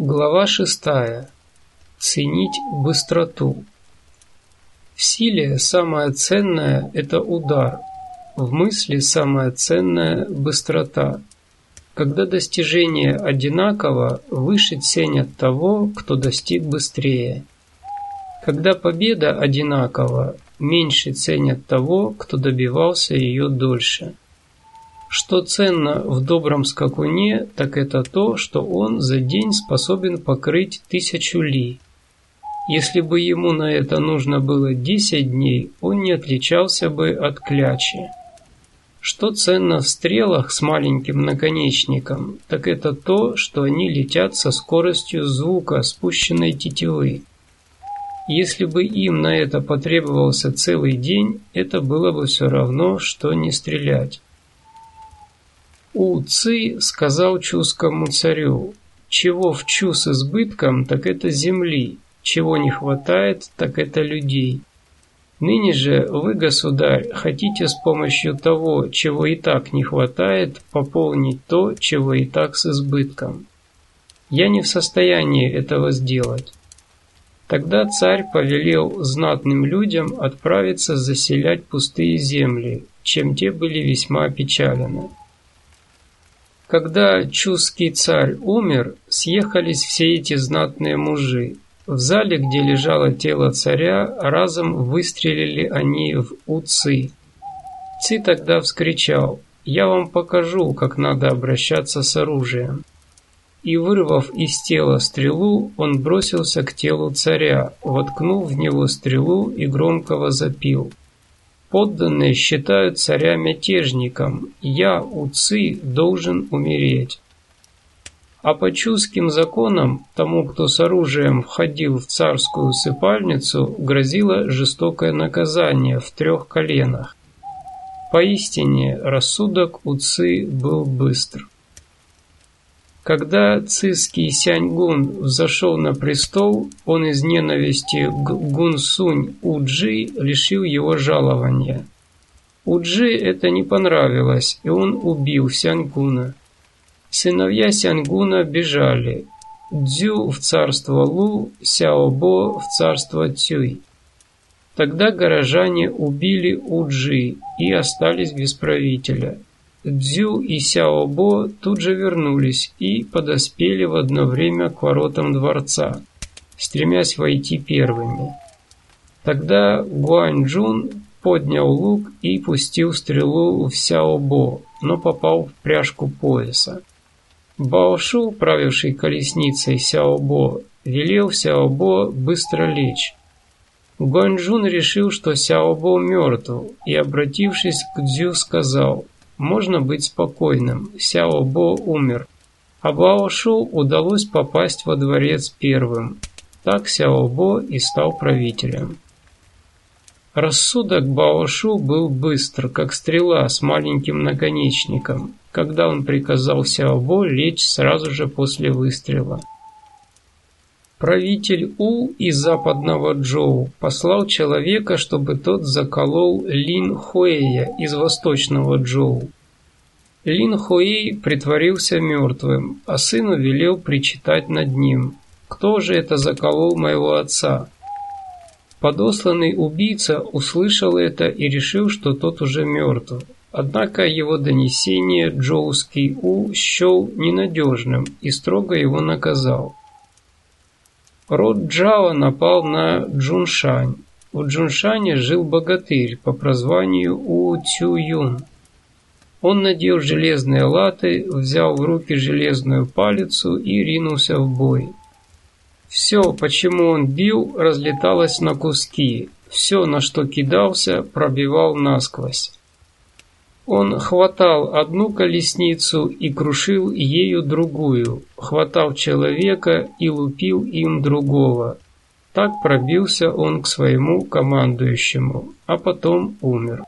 Глава шестая. Ценить быстроту. В силе самое ценное – это удар, в мысли самое ценное – быстрота. Когда достижение одинаково, выше ценят того, кто достиг быстрее. Когда победа одинакова, меньше ценят того, кто добивался ее дольше. Что ценно в добром скакуне, так это то, что он за день способен покрыть тысячу ли. Если бы ему на это нужно было 10 дней, он не отличался бы от клячи. Что ценно в стрелах с маленьким наконечником, так это то, что они летят со скоростью звука спущенной тетивы. Если бы им на это потребовался целый день, это было бы все равно, что не стрелять. У Ци сказал чускому царю, чего в чу с избытком, так это земли, чего не хватает, так это людей. Ныне же вы, государь, хотите с помощью того, чего и так не хватает, пополнить то, чего и так с избытком. Я не в состоянии этого сделать. Тогда царь повелел знатным людям отправиться заселять пустые земли, чем те были весьма опечалены. Когда Чусский царь умер, съехались все эти знатные мужи. В зале, где лежало тело царя, разом выстрелили они в Уцы. Ци тогда вскричал «Я вам покажу, как надо обращаться с оружием». И, вырвав из тела стрелу, он бросился к телу царя, воткнув в него стрелу и громко возопил – Подданные считают царя мятежником. Я, Уцы, должен умереть. А по чуским законам тому, кто с оружием входил в царскую усыпальницу, грозило жестокое наказание в трех коленах. Поистине, рассудок Уцы был быстр. Когда цисский Сяньгун взошел на престол, он из ненависти к Гунсунь Уджи лишил его жалования. Уджи это не понравилось, и он убил Сяньгуна. Сыновья Сянгуна бежали. Дзю в царство Лу, Сяобо в царство Цюй. Тогда горожане убили Уджи и остались без правителя. Дзю и Сяобо тут же вернулись и подоспели в одно время к воротам дворца, стремясь войти первыми. Тогда Гуаньчжун поднял лук и пустил стрелу в Сяобо, но попал в пряжку пояса. Баошу, правивший колесницей Сяобо, велел Сяобо быстро лечь. Гуаньчжун решил, что Сяобо мертв, и, обратившись к Дзю, сказал – можно быть спокойным, Сяо Бо умер, а Бао Шу удалось попасть во дворец первым. Так Сяо Бо и стал правителем. Рассудок Бао Шу был быстр, как стрела с маленьким наконечником, когда он приказал Сяо Бо лечь сразу же после выстрела. Правитель У из западного Джоу послал человека, чтобы тот заколол Лин Хуэя из восточного Джоу. Лин Хуэй притворился мертвым, а сыну велел причитать над ним. «Кто же это заколол моего отца?» Подосланный убийца услышал это и решил, что тот уже мертв. Однако его донесение Джоуский У счел ненадежным и строго его наказал. Род Джао напал на Джуншань. В Джуншане жил богатырь по прозванию У Цю Юн. Он надел железные латы, взял в руки железную палицу и ринулся в бой. Все, почему он бил, разлеталось на куски. Все, на что кидался, пробивал насквозь. Он хватал одну колесницу и крушил ею другую, хватал человека и лупил им другого. Так пробился он к своему командующему, а потом умер.